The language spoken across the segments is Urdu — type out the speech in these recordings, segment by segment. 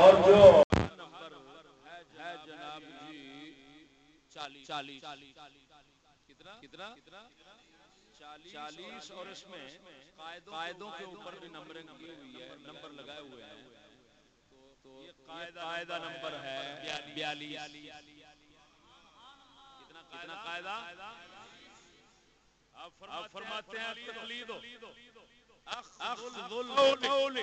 اور جو ہے جناب جی چالیس کتنا کتنا چالیس اور اس میں قائدوں کے اوپر بھی نمبرنگ کی ہوئی ہے نمبر لگائے ہوئے ہیں۔ تو یہ قاعدہ نمبر ہے بیالیس۔ کتنا قاعدہ؟ آپ فرماتے ہیں تقلید اخذ القول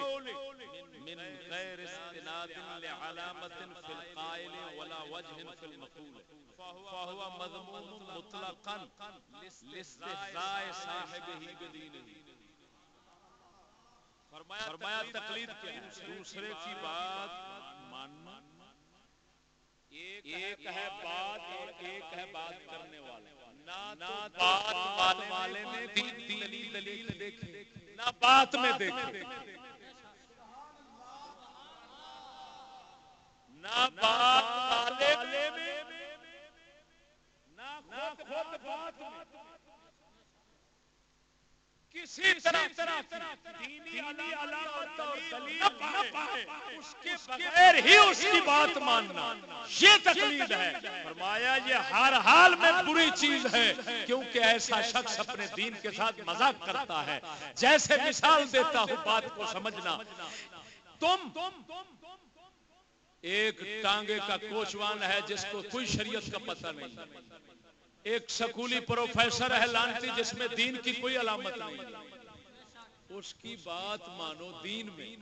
من غیر استناد لعلامت فی القائل ولا وجه فی المقول. فهو مضمون مطلقا لاستهزاء صاحبه بدینه فرمایا تقلید کیا ہے؟ دوسرے کی بات ماننا ایک ہے بات اور ایک ہے بات کرنے والا نہ بات والے نے دلیل دلیل دیکھی۔ نہ بات میں دیکھے نہ بات والے میں نہ خود بات میں کسی طرح دینی اور اس کے بغیر ہی اس کی بات ماننا۔ یہ تقلید ہے۔ فرمایا یہ ہر حال میں بری چیز ہے کیونکہ ایسا شخص اپنے دین کے ساتھ مذاق کرتا ہے۔ جیسے مثال دیتا ہوں بات کو سمجھنا۔ تم ایک ٹانگے کا کوچوان ہے جس کو کوئی شریعت کا پتہ نہیں۔ ایک سکولی پروفیسر ہے لانتی، جس میں دین کی کوئی علامت نہیں۔ اس کی بات مانو دین میں۔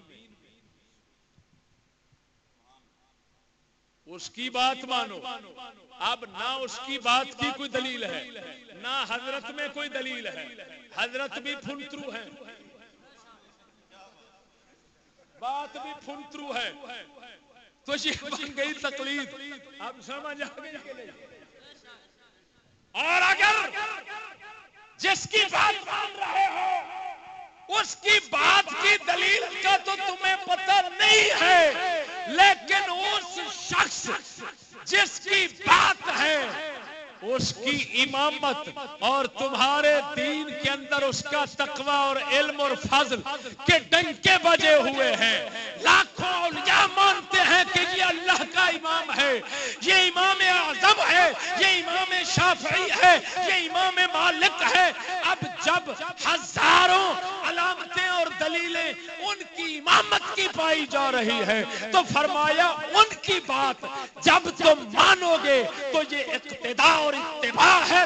اس کی بات مانو۔ اب نہ اس کی بات کی کوئی دلیل ہے، نہ حضرت میں کوئی دلیل ہے۔ حضرت بھی پھنترو ہے۔ بات بھی پھنترو ہے۔ تو یہ بن گئی تقلید۔ اب سمجھ آ گئی۔ اور اگر جس کی بات مان رہے ہو، اس کی بات کی دلیل کا تو تمہیں پتہ نہیں ہے، لیکن اس شخص جس کی بات ہے اس کی امامت اور تمہارے دین کے اندر اس کا تقوی اور علم اور فضل کے ڈنکے بجے ہوئے ہیں۔ لاکھوں اولیاء مانتے ہیں کہ یہ اللہ کا امام ہے۔ یہ امام اعظم ہے، یہ امام شافعی ہے، یہ امام مالک ہے۔ اب جب ہزاروں علامتیں اور دلیلیں ان کی امامت کی پائی جا رہی ہے تو فرمایا ان کی بات جب تم مانو گے تو یہ اقتدا اور اتباع ہے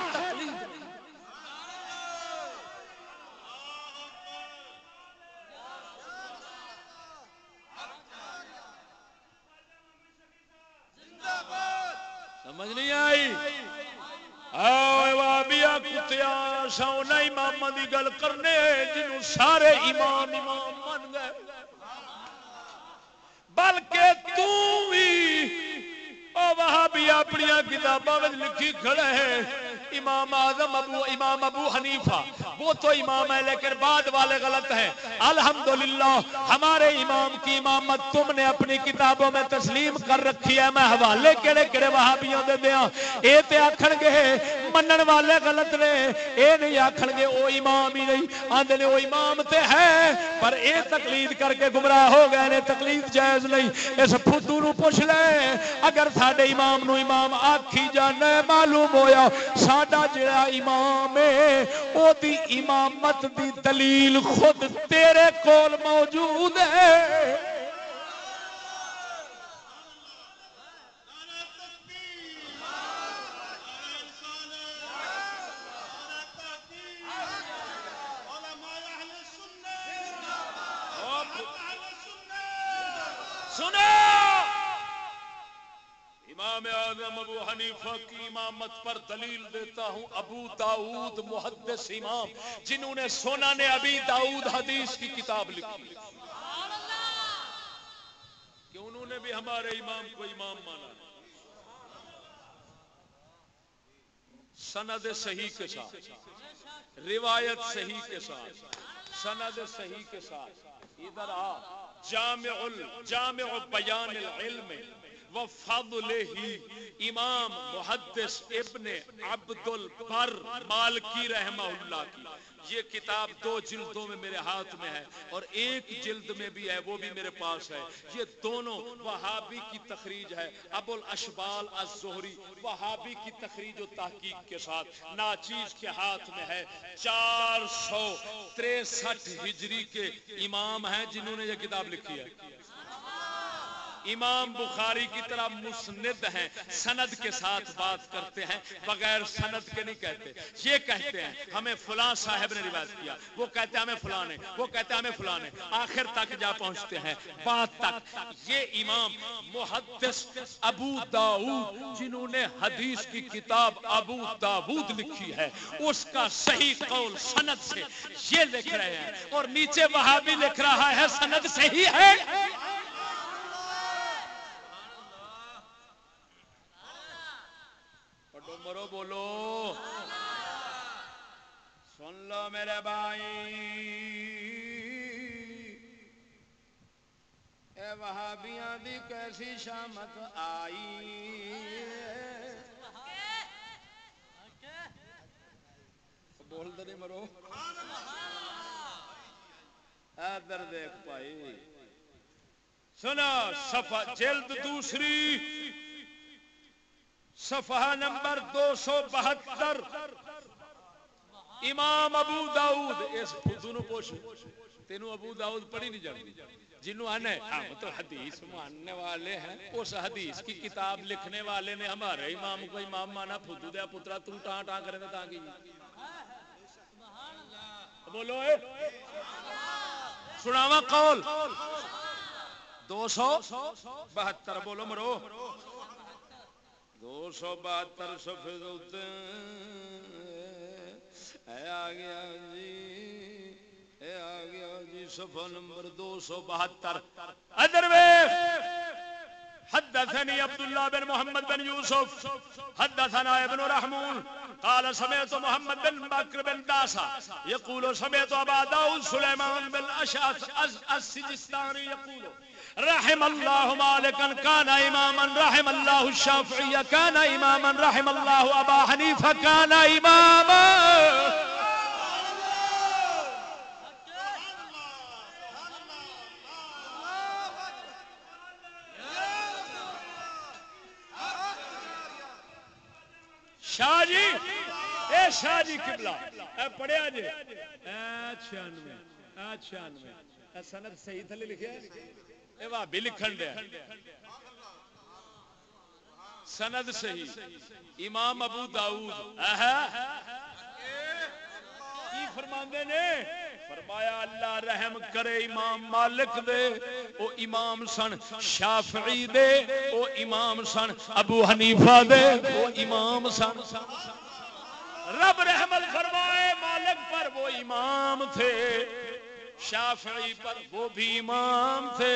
سمجھ نہیں آئی؟ امام دی گل کرنے جنوں سارے امام امام من گئے۔ بلکہ تو بھی اپنی کتابوں میں لکھی کھڑے ہیں۔ امام اعظم ابو امام ابو حنیفہ۔ وہ تو امام ہے لیکن بعد والے غلط ہیں۔ الحمدللہ، ہمارے امام کی امامت تم نے اپنی کتابوں میں تسلیم کر رکھی ہے۔ میں حوالے کہڑے کہڑے وہابیوں دے دیاں۔ اے تے آکھن گے منن والے غلط نے اے نہیں آکھن گے او امام ہی نہیں آندے نے او امام تے ہے پر اے تقلید کر کے گمراہ ہو گئے نے تقلید جائز نہیں اس پھدو نو پوچھ لے اگر ساڈے امام نو امام آکھی جانا معلوم ہویا ساڈا جڑا امام ہے او دی امامت دی دلیل خود تیرے کول موجود ہے امام ابو حنیفہ کی امامت پر دلیل دیتا ہوں، ابو داؤد محدث امام، جنہوں نے سونا نے ابھی داؤد حدیث کی کتاب لکھی۔ کہ انہوں نے بھی ہمارے امام کو امام مانا۔ سند صحیح کے ساتھ، روایت صحیح کے ساتھ، سند صحیح کے ساتھ۔ ادھر آ، جامع ال- جامع بیان العلم۔ وفضلہ امام محدث ابن عبد البر مالکی رحمہ اللہ کی۔ یہ کتاب دو جلدوں میں میرے ہاتھ میں ہے اور ایک جلد میں بھی ہے، وہ بھی میرے پاس ہے۔ یہ دونوں وہابی کی تخریج ہے ابو الاشبال الزہری وہابی کی تخریج و تحقیق کے ساتھ۔ ناچیز کے ہاتھ میں ہے چار سو تریسٹھ ہجری کے امام ہیں جنہوں نے یہ کتاب لکھی ہے۔ امام بخاری کی طرح مسند ہیں، سند کے ساتھ بات کرتے ہیں، بغیر سند کے نہیں کہتے۔ یہ کہتے ہیں، ہمیں فلاں صاحب نے روایت کیا۔ وہ کہتے ہیں، ہمیں فلاں نے۔ وہ کہتے ہیں، ہمیں فلاں نے۔ آخر تک جا پہنچتے ہیں بات تک۔ یہ امام محدث ابو داؤد، جنہوں نے حدیث کی کتاب ابو داود لکھی ہے، اس کا صحیح قول سند سے یہ لکھ رہے ہیں۔ اور نیچے وہاں بھی لکھ رہا ہے، سند صحیح ہے۔ مرو بولو۔ سن لو میرے بھائی۔ اے وہابیاں دی کیسی شامت آئی۔ بول دے مرو۔ ادھر دیکھ پائی سنا صفحہ جلد دوسری۔ صفحہ نمبر دو سو بہتر۔ امام ابو داؤد اس خودو نو پوچھ، تینو ابو داؤد پڑھی نہیں جاتی جنہوں آنے ہم مطلب تو حدیث ماننے والے ہیں۔ اس حدیث کی کتاب لکھنے والے نے ہمارے امام کو امام مانا فدو دیا پترا تو ٹان ٹان کرے تا کی۔ بولو اے۔ سناوا قول۔ دو سو بہتر، بولو مرو۔ دو سو بہتر سفید اے آ گیا جی اے آ گیا جی صفحہ نمبر دو سو بہتر۔ ادر حدثني عبد الله بن محمد بن يوسف حدثنا ابن رحمون۔ قال سمعت محمد بن بكر بن داسا يقول سمعت ابا داود سليمان بن اشعث السجستاني يقول، رحم الله مالكا، كان اماما رحم الله الشافعي، كان اماما رحم الله ابا حنيفه كان اماما شاہ جی اے شاہ جی قبلہ اے پڑھیا جی اے چھانوے اے چھانوے اے سند صحیح تھلے لکھے اے بھی لکھن دے سند صحیح۔ امام ابو داؤد۔ کی فرماندے نے؟ فرمایا اللہ رحم کرے امام مالک دے۔ او امام سن شافعی دے۔ او امام سن ابو حنیفہ دے۔ او امام سن رب رحمت فرمائے۔ مالک پر وہ امام تھے، شافعی پر وہ بھی امام تھے،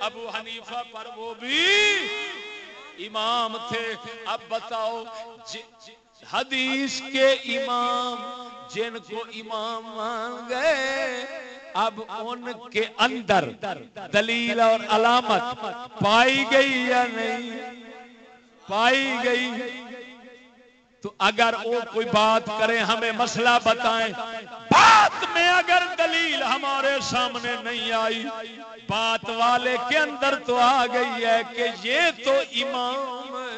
ابو حنیفہ پر وہ بھی امام تھے۔ اب بتاؤ جی، جی، حدیث کے امام جن کو امام مان گئے، اب ان کے اندر دلیل اور علامت پائی گئی یا نہیں؟ پائی گئی۔ تو اگر وہ کوئی بات کرے ہمیں مسئلہ بتائیں۔ بات میں اگر دلیل ہمارے سامنے نہیں آئی بات والے کے اندر تو آ گئی ہے کہ یہ تو امام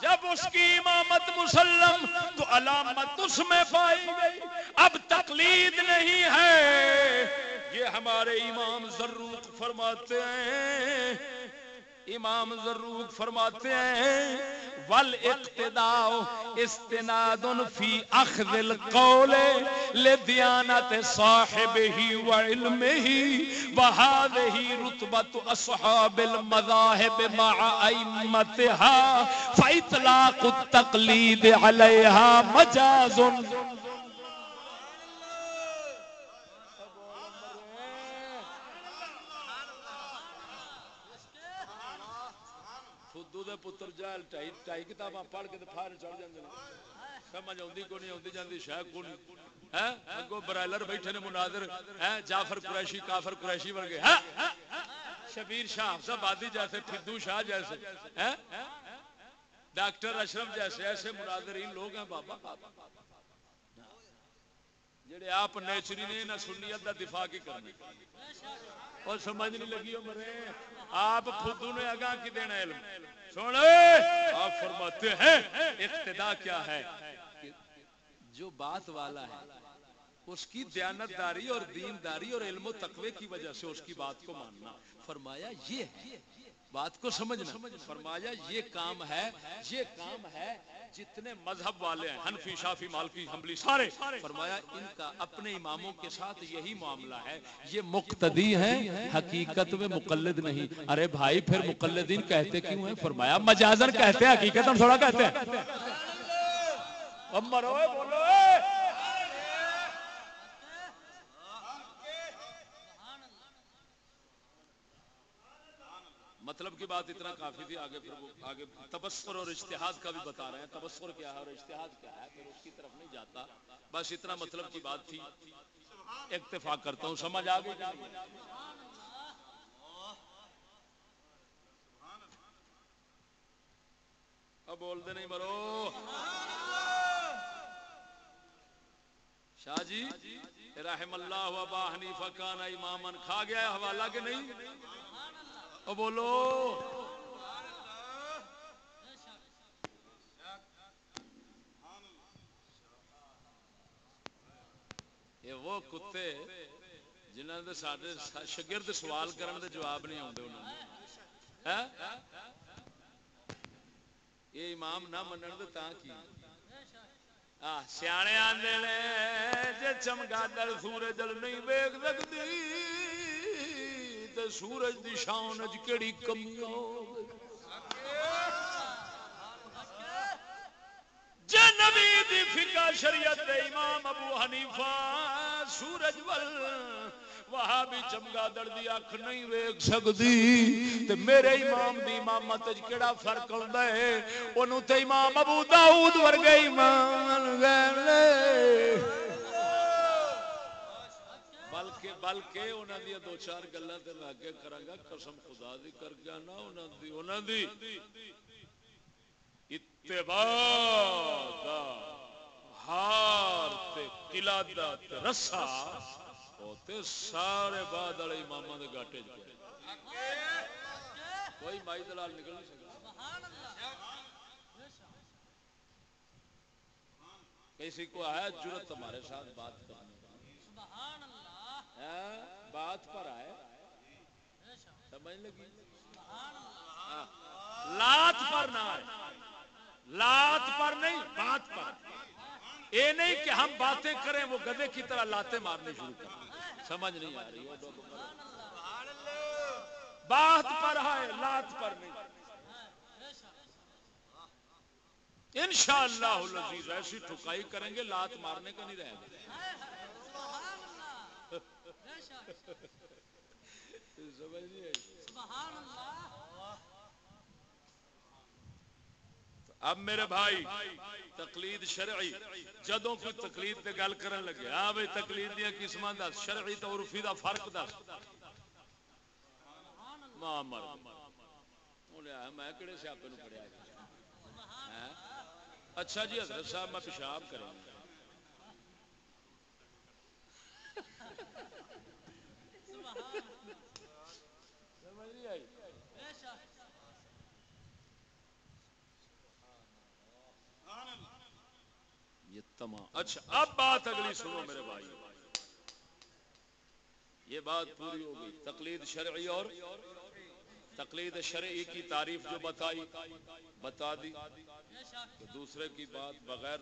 جب اس کی امامت مسلم تو علامت اس میں پائی گئی۔ اب تقلید نہیں ہے۔ یہ ہمارے امام ضرور فرماتے ہیں۔ امام ضرور فرماتے ہیں، ول اقتداء استناد فی اخذ القول لدیانت صاحبہ و علمہ وهذه رتبة اصحاب المذاهب مع ائمتها فاطلاق التقلید علیها مجاز دے پتر ٹائی ٹائی کتاباں پڑھ کے پھار چڑھ جاندے نے۔ سمجھ اوندی کو نہیں اوندی جاندی شے کو نہیں۔ ہیں اگو برائلر بیٹھے نے مناظر۔ ہیں جعفر قریشی، کافر قریشی ورگے۔ ہیں شبیر شاہ حفظ آبادی جیسے فدو شاہ جیسے۔ ہیں؟ ڈاکٹر اشرف جیسے، ایسے مناظرین لوگ ہیں بابا۔ جڑے آپ نیچری نے نہ سنیت دا دفاع کی کرنے۔ اور سمجھ نہیں لگی ہو مرے آپ خودو نے اگاں کی دینا علم؟ سونے، آپ فرماتے ہیں، اقتدا کیا ہے؟ جو بات والا ہے، اس کی دیانتداری اور دینداری اور علم و تقوی کی وجہ سے اس کی بات کو ماننا۔ فرمایا یہ ہے، بات کو سمجھنا۔ فرمایا یہ کام ہے، یہ کام ہے جتنے مذہب والے ہیں حنفی شافی مالکی حنبلی سارے۔ فرمایا ان کا اپنے اماموں کے ساتھ یہی معاملہ ہے۔ یہ مقتدی ہیں حقیقت میں مقلد نہیں۔ ارے بھائی پھر مقلدین کہتے کیوں ہیں؟ فرمایا مجازن کہتے ہیں حقیقت ہم تھوڑا کہتے ہیں اب مرو بولو مطلب کی بات اتنا کافی تھی، آگے پھر وہ آگے تبصر اور اشتہاد کا بھی بتا رہے ہیں۔ تبصر کیا ہے اور اشتہاد کیا ہے؟ پھر اس کی طرف نہیں جاتا۔ بس اتنا مطلب کی بات تھی۔ اکتفا کرتا ہوں۔ سمجھ آ گئی؟ اب بول دے نہیں مرو۔ شاہ جی رحم اللہ ابا حنیفہ کان امامن کھا گیا حوالہ کہ نہیں؟ او بولو۔ یہ وہ کتے جنہوں نے سارے شگرد سوال کرنے دے جواب نہیں آتے انہوں نے ہاں؟ یہ امام نہ منن دے تاں کی؟ سیانے آدھے نے، جے چمگادڑ سورج نہیں ویگ سکتی تے سورج دی شان اج کیڑی کمی ہو جے نبی دی فقہ شریعت دے امام ابو حنیفہ سورج ول وہاں بھی چمگادڑ دی اکھ نہیں ویکھ سکدی، تے میرے امام دی امامت وچ کیڑا فرق ہوندا ہے؟ اونوں تے امام ابو داؤد ورگے امام گئے بلکہ بلکہ انہاں دی دو چار گلاں تے میں اگے کراں گا قسم خدا دی کر کے نا انہاں دی انہاں دی۔ اتباع دا، ہار تے قلادہ تے رسا ہوتے سارے بعد والے امام دے گاٹے چ کوئی مائی دلال نکل نہیں سکتا۔ کسی کو آیا جرت تمہارے ساتھ بات کرنے ہاں، بات پر آئے۔ سمجھ لگی؟ ہاں، لات پر نہ آئے۔ لات پر نہیں، بات پر۔ یہ نہیں کہ ہم باتیں کریں، وہ گدے کی طرح لاتے مارنے شروع کریں سمجھ نہیں آ رہی۔ بات پر ہے لات پر نہیں۔ انشاءاللہ العزیز، ایسی ٹھکائی کریں گے، لات مارنے کا نہیں رہے گا۔ سمجھ نہیں آئی اب میرے بھائی، تقلید شرعی۔ جدوں کوئی تقلید تے گل کرن لگے ہاں بھائی تقلید دیا قسماں دس شرعی تے عرفی دا فرق دس ماں مر انہیں میں کہڑے سیاپے نو پڑھیا ہے؟ ہاں؟ اچھا جی حضرت صاحب، میں پیشاب کروں سمجھ نہیں آئی یہ تمام اچھا اب بات اگلی سنو میرے بھائی. یہ بات پوری ہو گئی. تقلید شرعی اور تقلید شرعی کی تعریف جو بتائی، بتا دی کہ دوسرے کی بات بغیر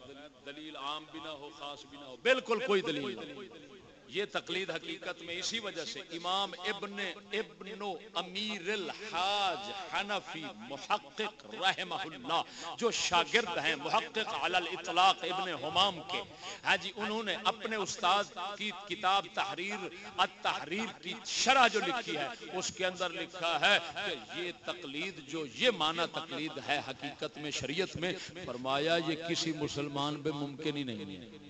دلیل عام بھی نہ ہو، خاص بھی نہ ہو. بالکل کوئی دلیل نہیں. یہ تقلید حقیقت میں اسی وجہ سے امام ابن ابن امیر الحاج حنفی محقق رحمہ اللہ، جو شاگرد ہیں، محقق علی الاطلاق ابن حمام کے۔ ہاں جی انہوں نے اپنے استاد کی کتاب تحریر، التحریر کی شرح جو لکھی ہے، اس کے اندر لکھا ہے کہ یہ تقلید جو یہ معنی تقلید ہے حقیقت میں، شریعت میں، فرمایا یہ کسی مسلمان پہ ممکن ہی نہیں ہے۔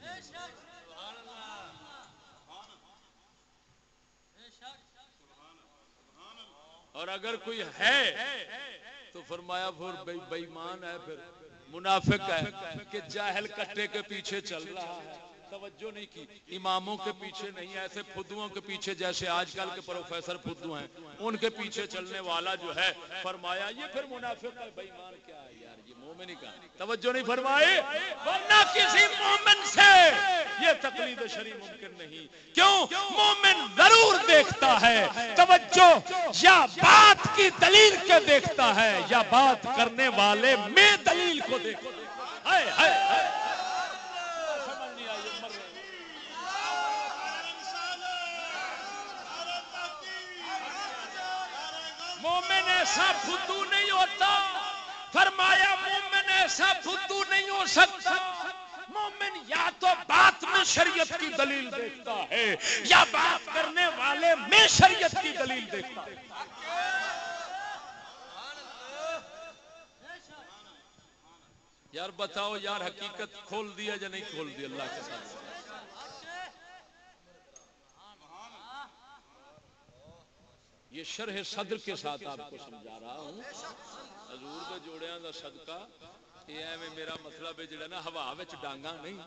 اور اگر کوئی ہے تو فرمایا پھر بےمان ہے پھر، منافق ہے کہ جاہل کٹے کے پیچھے چل رہا ہے۔ توجہ نہیں کی۔ اماموں کے پیچھے نہیں ایسے فدوؤں کے پیچھے جیسے آج کل کے پروفیسر فدو ہیں۔ ان کے پیچھے چلنے والا جو ہے، فرمایا، یہ پھر منافق ہے۔ بےمان کیا ہے یار، یہ مومن ہی کا توجہ نہیں فرمائی؟ ورنہ کسی مومن سے یہ تقلید شری ممکن نہیں۔ کیوں؟ مومن ضرور دیکھتا ہے۔ توجہ، یا بات کی دلیل کے دیکھتا ہے، یا بات کرنے والے میں دلیل کو دیکھتا ہے۔ مومن ایسا فدو نہیں ہوتا۔ فرمایا، مومن ایسا فدو نہیں ہو سکتا۔ مومن یا تو بات میں شریعت کی دلیل دیکھتا ہے، یا بات کرنے والے میں شریعت کی دلیل دیکھتا ہے۔ یار بتاؤ، یار حقیقت کھول دیا یا نہیں کھول دیا؟ اللہ کے ساتھ۔ یہ شرح صدر کے ساتھ آپ کو سمجھا رہا ہوں۔ حضور کے جوڑیاں دا صدقہ، یہ ایویں میرا مطلب ہے جڑا نا ہوا وچ ڈانگا نہیں۔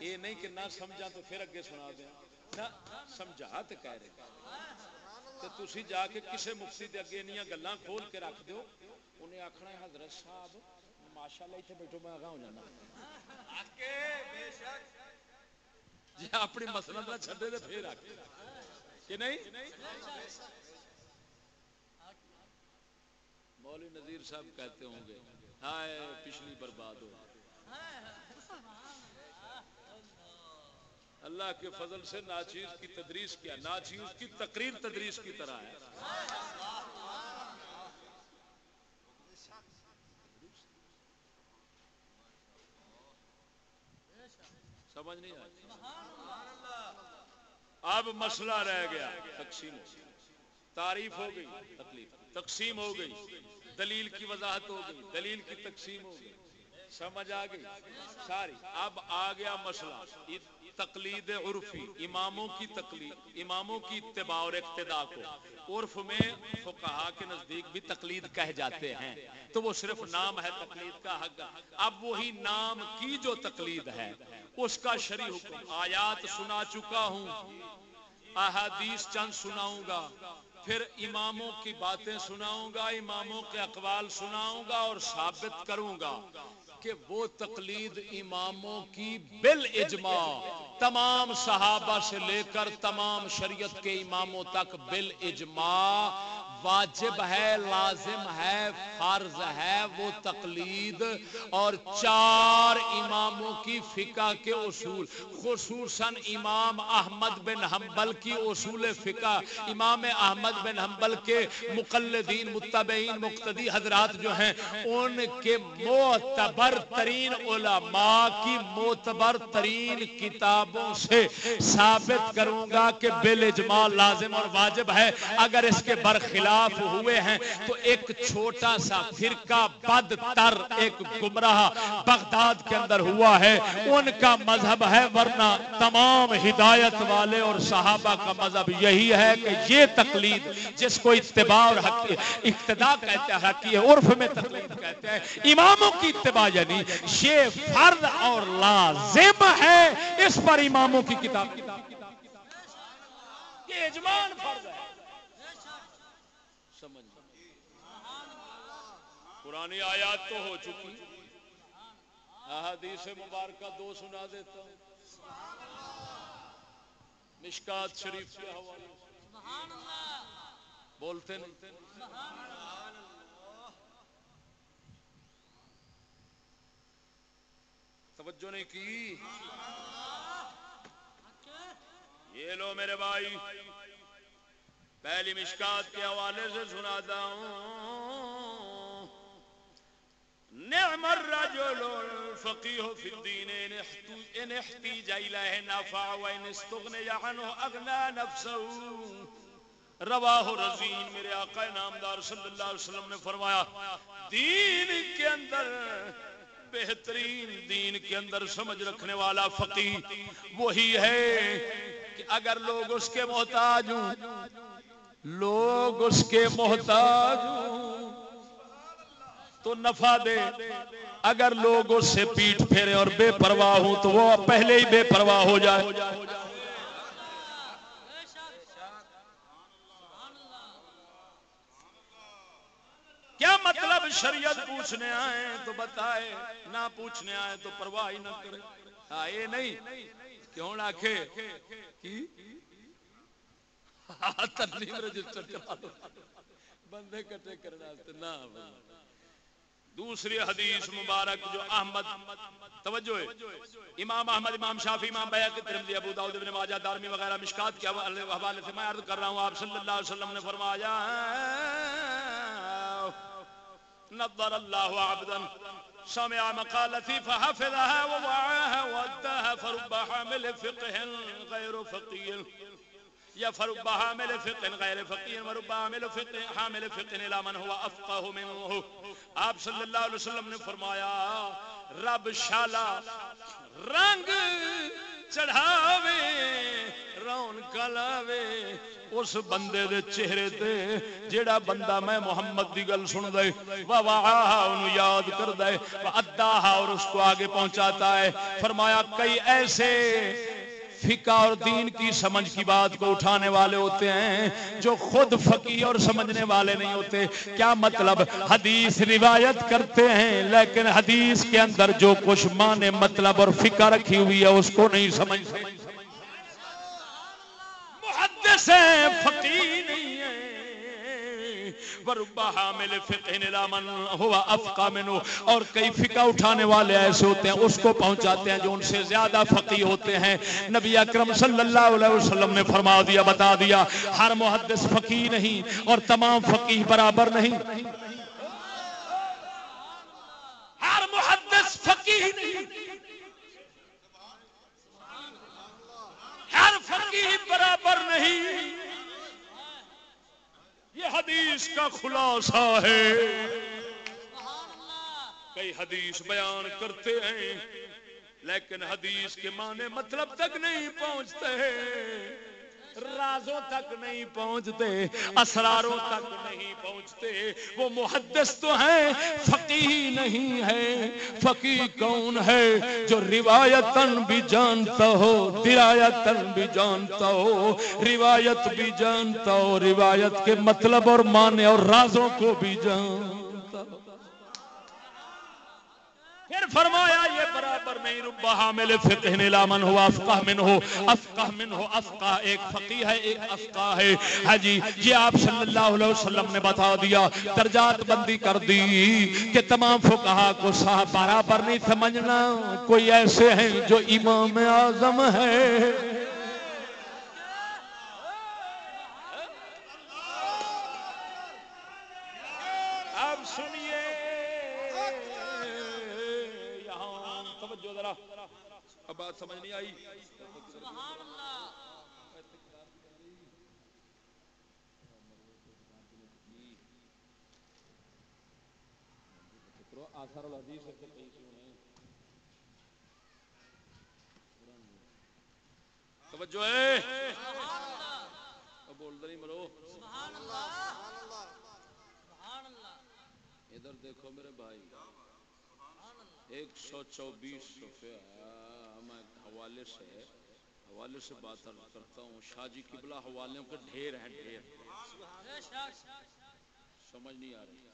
یہ نہیں کہ نہ سمجھا تو پھر اگے سنا دیا۔ نہ سمجھا تے کہہ رہے۔ تے تسی جا کے کسے مفتی دے اگے انیاں گلاں کھول کے رکھ دیو۔ انہیں آکھنا ہے حضرت صاحب، ماشاءاللہ ایتھے بیٹھو میں آگاہ ہو جانا۔ بے شک۔ جی اپنی مسئلہ نہ چھڈے تے پھر آکھے کہ نہیں؟ مولوی نذیر صاحب کہتے ہوں گے، ہائے پچھلی برباد ہو۔ اللہ کے فضل سے ناچیز کی تدریس کیا، ناچیز کی تقریر تدریس کی طرح ہے۔ سمجھ نہیں آئی؟ اب مسئلہ رہ گیا، تقسیم تعریف ہو گئی تکلیف تقسیم ہو گئی۔ دلیل کی وضاحت ہو گئی، دلیل کی تقسیم ہو گئی۔ سمجھ آ گئی؟ ساری۔ اب آ گیا مسئلہ۔ تقلید عرفی، اماموں کی تقلید، اماموں کی اتباع اور اقتداء کو۔ عرف میں فقہا کے نزدیک بھی تقلید کہہ جاتے ہیں۔ تو وہ صرف نام ہے تقلید کا حق۔ اب وہی نام کی جو تقلید ہے، اس کا شریح حکم۔ آیات سنا چکا ہوں۔ احادیث چند سناؤں گا۔ پھر اماموں کی باتیں سناؤں گا، اماموں کے اقوال سناؤں گا اور ثابت کروں گا کہ وہ تقلید اماموں کی بل اجماع تمام صحابہ سے لے کر تمام شریعت کے اماموں تک بل اجماع واجب ہے، لازم ہے، فرض ہے، وہ تقلید اور چار اماموں کی فقہ کے اصول، خصوصاً امام احمد بن حنبل کی اصول فقہ۔ امام احمد بن حنبل کے مقلدین، متبعین، مقتدی حضرات جو ہیں، ان کے معتبر ترین علماء کی معتبر ترین کتابوں سے ثابت کروں گا کہ بل اجماع لازم اور واجب ہے۔ اگر اس کے برخلاف خلاف ہوئے ہیں، تو ایک چھوٹا سا فرقہ بد تر ایک گمراہ بغداد کے اندر ہوا ہے۔ ان کا مذہب ہے، ورنہ تمام ہدایت والے اور صحابہ کا مذہب یہی ہے کہ یہ تقلید جس کو اتباع اور اقتداء کہتے ہیں حقی ہے عرف میں تقلید کہتے ہیں، اماموں کی اتباع یعنی یہ فرد اور لازم ہے اس پر اماموں کی کتاب۔ یہ اجمان فرض ہے۔ پرانی آیات تو ہو چکی۔ احادیث مبارکہ دو سنا دیتا ہوں۔ مشکات شریف کے حوالے بولتے نہیں۔ توجہ نہیں کی؟ یہ لو میرے بھائی۔ پہلی مشکات کے حوالے سے سناتا ہوں۔ نعم الرجل الفقيه في الدين ان احتيج اليه نفع وان استغني عنه اغنى نفسه رواہ رزین، میرے آقا نامدار صلی اللہ علیہ وسلم نے فرمایا، دین کے اندر، بہترین دین کے اندر سمجھ رکھنے والا فقی وہی ہے کہ اگر لوگ اس کے محتاج ہوں لوگ اس کے محتاج ہوں۔ تو نفع دے۔ اگر لوگ اس سے پیٹ پھیرے اور بے پرواہ ہوں، تو وہ پہلے ہی بے پرواہ ہو جائے۔ کیا مطلب شریعت پوچھنے آئے تو بتائے، نہ پوچھنے آئے تو پرواہ ہی نہ کرے۔ آئے نہیں۔ کیوں نہ رجسٹر کرا دو۔ بندے کٹے کرنا دوسری حدیث مبارک جو احمد، توجہ ہے۔ امام احمد، امام شافی امام بیعت ترمذی، ابو داؤد ابن ماجہ، دارمی وغیرہ مشکات کے حوالے سے میں عرض کر رہا ہوں۔ آپ صلی اللہ علیہ وسلم نے فرمایا، نظر الله عبدا سمع مقالتي فحفظها ووعاها واداها فرب حامل فقه غير فقيه يا فرب حامل فقه غير فقيه ورب حامل فقه حامل فقه الى من هو افقه منه. آپ صلی اللہ علیہ وسلم نے فرمایا، رب شالا رنگ چڑھاوے، رون کلاوے، اس بندے دے چہرے تے جیڑا بندہ میں محمد دی گل سن دے وواہا انہوں یاد کر دے اداہا اور اس کو آگے پہنچاتا ہے۔ فرمایا، کئی ایسے فقہ اور دین کی سمجھ کی بات کو اٹھانے والے ہوتے ہیں، جو خود فقی اور سمجھنے والے نہیں ہوتے۔ کیا مطلب؟ حدیث روایت کرتے ہیں، لیکن حدیث کے اندر جو کچھ مانے مطلب اور فقہ رکھی ہوئی ہے، اس کو نہیں سمجھ محدث ہیں، فقیر اور کئی فقہ اٹھانے والے ایسے ہوتے ہیں، اس کو پہنچاتے ہیں جو ان سے زیادہ فقی ہوتے ہیں۔ نبی اکرم صلی اللہ علیہ وسلم نے فرما دیا، بتا دیا، ہر محدث فقی نہیں اور تمام فقی برابر نہیں۔ ہر محدث فقی نہیں۔ ہر فقی برابر نہیں۔ یہ حدیث کا خلاصہ ہے۔ کئی حدیث بیان کرتے ہیں، لیکن حدیث کے معنی مطلب تک نہیں پہنچتے ہیں۔ رازوں تک نہیں پہنچتے، اسراروں تک نہیں پہنچتے۔ وہ محدث تو ہیں فقی نہیں ہے۔ فقی کون ہے جو روایتن بھی جانتا ہو درایتن بھی جانتا ہو۔ روایت بھی جانتا ہو، روایت کے مطلب اور معنی اور رازوں کو بھی جانتا ہو پھر فرمایا، یہ برابر نہیں، ربا حامل فقہ لا من ہو افقہ من ہو افقہ من ہو افقہ ایک فقی ہے، ایک افقہ ہے۔ ہاں جی یہ آپ صلی اللہ علیہ وسلم نے بتا دیا، درجات بندی کر دی کہ تمام فقہا کو صاحب برابر نہیں سمجھنا۔ کوئی ایسے ہیں جو امام اعظم ہے اب سنیے اب بات سمجھ نہیں آئی توجہ ہے بول نہیں مرو ادھر دیکھو میرے بھائی چوبیس میں حوالے سے حوالے سے بات کرتا ہوں شاہ جی قبلہ حوالوں کے ڈھیر ہیں ڈھیر۔ سمجھ نہیں آ رہی۔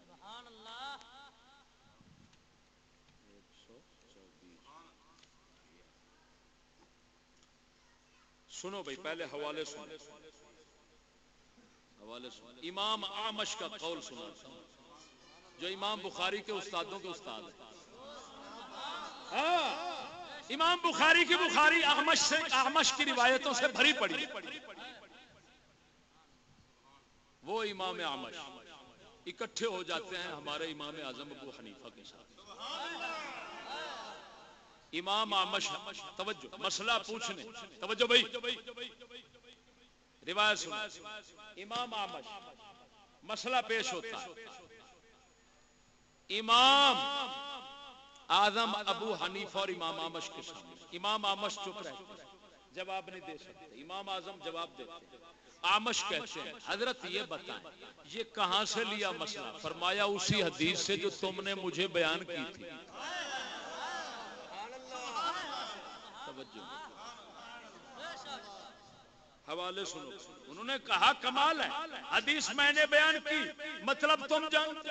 ایک سو چوبیس۔ سنو بھائی پہلے حوالے سنو۔ حوالے سنو۔ امام آمش کا قول سنا جو امام بخاری کے استادوں کے استاد ہیں۔ ہاں۔ امام بخاری کی بخاری احمش سے احمش کی روایتوں سے بھری پڑی۔ وہ امام احمش اکٹھے ہو جاتے ہیں ہمارے امام اعظم ابو حنیفہ کے ساتھ۔ امام آمش توجہ، مسئلہ پوچھنے۔ توجہ بھائی۔ روایت سنو۔ امام آمش مسئلہ پیش ہوتا ہے۔ امام آزم ابو حنیف اور امام آمش کے سامنے۔ امام آمش چپ رہتے جواب نہیں دے سکتے۔ امام اعظم جواب دیتے آمش کہتے ہیں، حضرت یہ بتائیں، یہ کہاں سے لیا مسئلہ؟ فرمایا اسی حدیث سے جو تم نے مجھے بیان کی تھی۔ حوالے سنو۔ انہوں نے کہا، کمال ہے۔ حدیث میں نے بیان کی۔ مطلب تم جانتے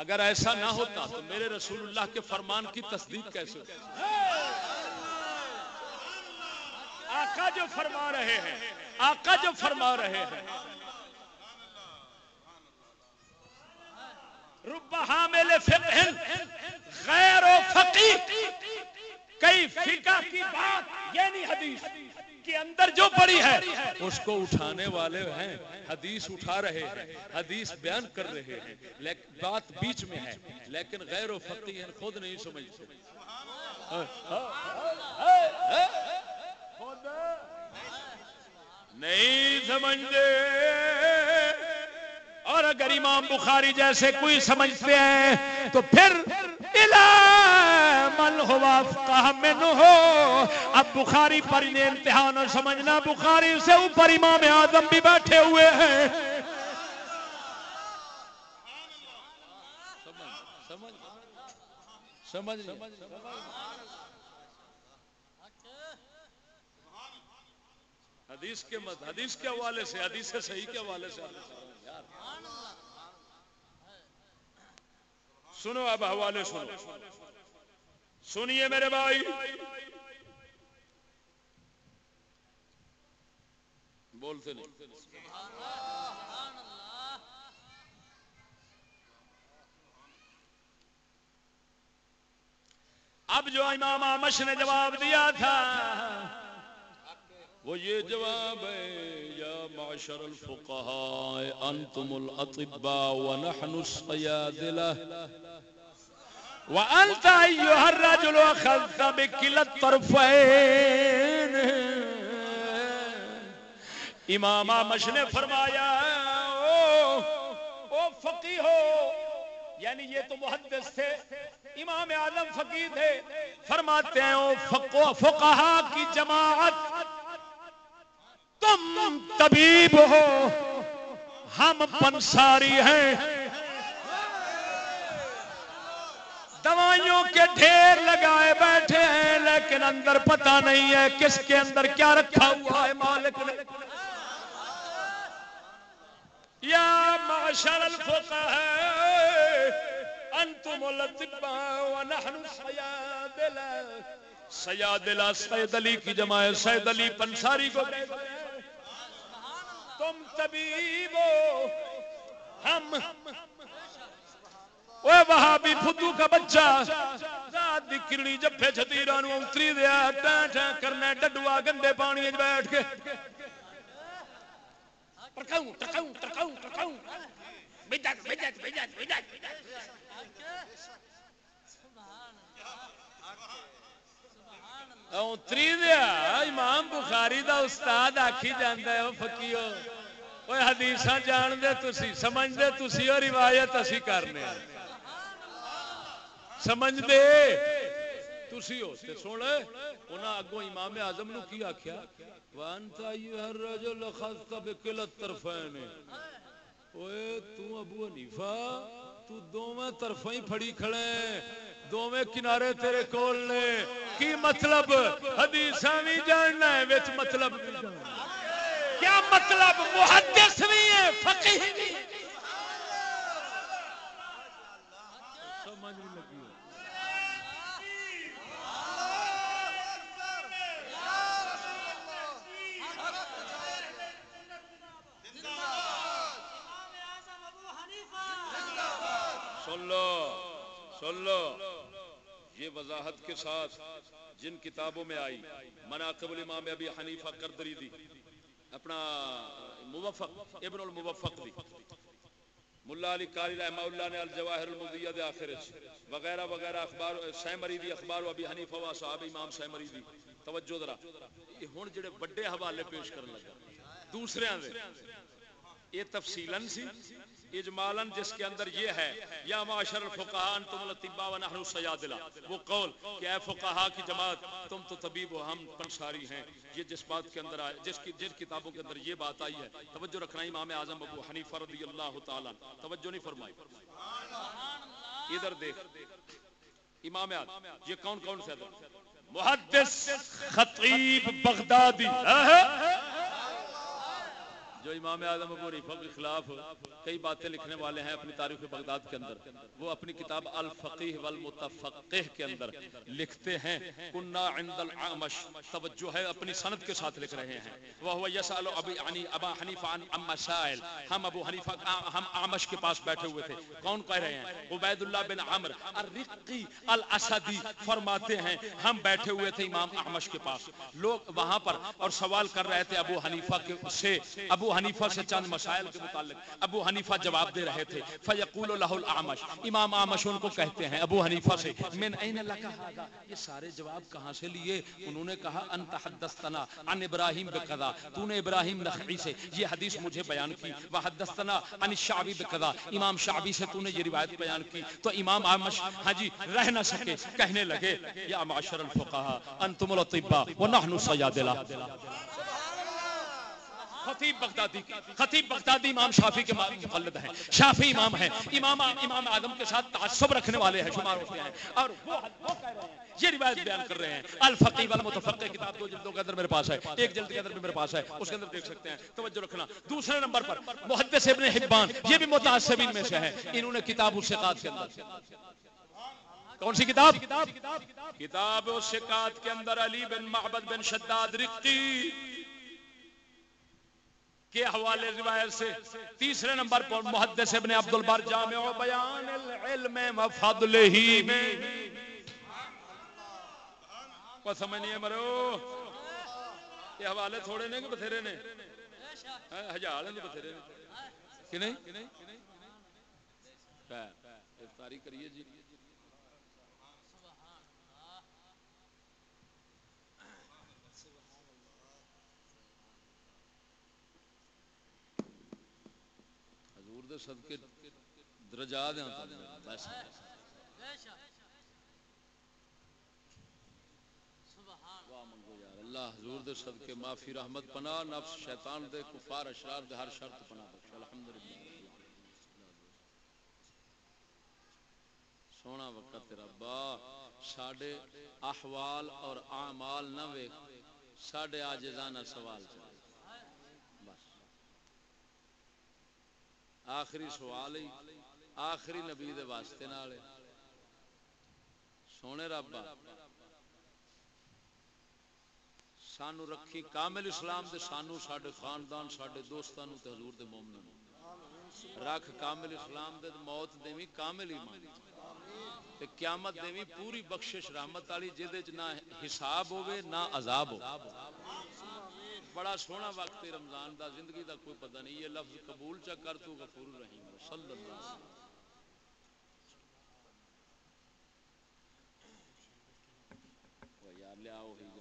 اگر ایسا نہ ہوتا تو میرے رسول اللہ کے فرمان کی تصدیق کیسے آقا جو فرما رہے ہیں، آقا جو فرما رہے ہیں۔ رب حامل فقہ غیر و فقی کئی فقہ کی بات یعنی حدیث۔ کے اندر جو پڑی ہے، اس کو اٹھانے والے ہیں، حدیث اٹھا رہے ہیں، حدیث بیان کر رہے ہیں لیکن بات بیچ میں ہے، لیکن غیر و فقی خود نہیں سمجھتے نہیں سمجھتے۔ اور اگر امام بخاری جیسے کوئی سمجھتے ہیں، تو پھر من ہوا من ہو۔ اب بخاری پر انہیں امتحان اور سمجھنا، بخاری سے اوپر امام اعظم بھی بیٹھے ہوئے ہیں۔ سمجھ حدیث کے مت حدیث کے حوالے سے، حدیث سے صحیح کے حوالے سے۔ سنو اب حوالے سنو۔ سنیے میرے بھائی۔ بولتے نہیں۔ اب جو امام آمش نے جواب دیا تھا، وہ یہ جواب ہے، یا معاشر الفقہاء، انتم الاطباء ونحن الصیادلہ۔ وانت ایوہ الرجل اخذت بکل الطرفین امام آمش نے فرمایا او, او فقی ہو. یعنی یہ تو محدث تھے امام اعظم فقی تھے۔ فرماتے ہیں او فقہا کی جماعت تم طبیب ہو ہم پنساری ہیں۔ دوائیوں کے ڈھیر لگائے بیٹھے ہیں، لیکن اندر پتہ نہیں ہے کس کے اندر کیا رکھا ہوا ہے مالک نے۔ یا معاشر الفقہ انتم الاطباء ونحن سیادلہ سیادلہ سید علی کی جماعت سید علی پنساری کو۔ تم طبیب ہو، ہم اوے وہاں بھی فدو کا بچہ رات دی کرنی جفے چھتیرا نو اتری دیا ٹاں ٹاں کرنا ڈڈوا گندے پانی بیٹھ کے ٹکاؤں ٹکاؤں ٹکاؤں ٹکاؤں بدعت بدعت بدعت بدعت اتری دیا امام بخاری دا استاد آکھی جاندہ ہے فقیو وہ حدیثاں جان دے تسی سمجھ دے تسی اور روایت اسی کرنے سمجھ دے تسی ہو تے سوڑے انہاں اگو امام اعظم نو کی آکھیا وانتا ایوہ الرجل خذت بکلت طرفین اوے تو ابو حنیفہ تو دو میں طرفیں پھڑی کھڑے دوویں کنارے تیرے کول نے کی مطلب حدیثاں بھی جاننا ہے وچ مطلب کیا مطلب محدث بھی ہے فقیہ بھی سمجھ لگی سن لو سن لو۔ یہ وضاحت کے ساتھ جن کتابوں میں آئی، مناقب الامام ابی حنیفہ کردری دی، اپنا موفق، ابن الموفق دی۔ ملا علی قاری رحمہ اللہ نے الجواہر المضیہ دے آخر وغیرہ وغیرہ اخبار، سیمری دی اخبار و ابی حنیفہ و صحاب امام سیمری دی۔ توجہ ذرا، یہ ہن جڑے بڑے حوالے پیش کرن لگا۔ دوسرے آن دے، یہ تفصیلاً سی۔ اجمالن جس کے اندر یہ ہے، یا معاشر الفقہاء انتم الطباء و نحن السیادلہ وہ قول کہ اے فقہاء کی جماعت، تم تو طبیب و ہم پنساری ہیں۔ یہ جس بات کے اندر آئے جس کی جن کتابوں کے اندر یہ بات آئی ہے، توجہ رکھنا امام اعظم ابو حنیفہ رضی اللہ تعالی توجہ نہیں فرمائی۔ ادھر دیکھ۔ امام اعظم، یہ کون کون سے محدث خطیب بغدادی۔ جو امام اعظم ابو حنیفہ کے خلاف کئی باتیں لکھنے والے ہیں اپنی تاریخ بغداد کے اندر۔ وہ اپنی کتاب الفقیہ والمتفقہ کے اندر لکھتے ہیں۔ کنا عند العامش توجہ ہے اپنی سند کے ساتھ لکھ رہے ہیں۔ وہ یسال ابی عنی ابا حنیفہ عن ام مسائل۔ ہم ابو حنیفہ ہم عامش کے پاس بیٹھے ہوئے تھے۔ کون کہہ رہے ہیں؟ عبید اللہ بن عمر الرقی الاسدی فرماتے ہیں۔ ہم بیٹھے ہوئے تھے امام احمش کے پاس۔ لوگ وہاں پر اور سوال کر رہے تھے ابو حنیفہ سے ابو حنیفہ سے چند مسائل کے متعلق۔ ابو حنیفہ حنیفہ جواب دے رہے تھے فیقول له الاعمش امام اعمش ان کو کہتے ہیں، ابو حنیفہ سے، من اين لك هذا؟ یہ سارے جواب کہاں سے لیے؟ انہوں نے کہا انت حدثتنا عن ابراہیم بقضا تو نے ابراہیم نخعی سے یہ حدیث مجھے بیان کی۔ وحدثتنا عن الشعبی بقضا امام شعبی سے تو نے یہ روایت بیان کی۔ تو امام اعمش ہاں جی رہ نہ سکے، کہنے لگے، یا معاشر الفقهاء انتم الاطباء ونحن الصيادله خطیب بغدادی خطیب بغدادی امام شافی کے مقلد ہیں، شافی امام ہیں، امام امام آدم کے ساتھ تعصب رکھنے والے ہیں، شمار ہوتے ہیں، اور وہ وہ کہہ رہے ہیں، یہ روایت بیان کر رہے ہیں الفقی والمتفقہ کتاب دو جلدوں کے اندر میرے پاس ہے، ایک جلد کے اندر بھی میرے پاس ہے، اس کے اندر دیکھ سکتے ہیں، توجہ رکھنا، دوسرے نمبر پر، محدث ابن حبان، یہ بھی متعصبین میں سے ہے انہوں نے کتاب الثقات کے اندر، کون سی کتاب؟ کتاب الثقات کے اندر علی بن معبد بن شداد رقی کے حوالے روایت سے تیسرے نمبر پر محدث ابن عبد البر جامع و بیان العلم و فضلہ میں کو سمجھنی مرو یہ حوالے تھوڑے نے کہ بتھیرے نے ہزار نے بتھیرے نے کہ نہیں افطاری کریے جی دے صدقے درجات ہیں بس۔ اللہ حضور دے صدقے، معافی، رحمت، پناہ، نفس، شیطان دے، کفار، اشرار دے، ہر شرط پناہ بخش۔ الحمدللہ۔ سونا وقت تیرا با ساڈے احوال اور اعمال نہ ویکھ، ساڈے عاجزانہ سوال چاہیے آخری سوال ہی آخری نبی دے واسطے نال سونے رب، سانو رکھی کامل اسلام دے، سانو، ساڈے خاندان، ساڈے دوستانو تے حضور دے مومنوں رکھ کامل اسلام دے موت دیوی کامل ایمان۔ تے قیامت دیوی پوری بخشش رحمت والی جے نہ حساب ہوے نہ عذاب ہو بڑا سونا وقت رمضان دا، زندگی دا کوئی پتہ نہیں، یہ لفظ قبول چا کر تو غفور رحیم صلی اللہ علیہ وسلم۔ یار لیا وہی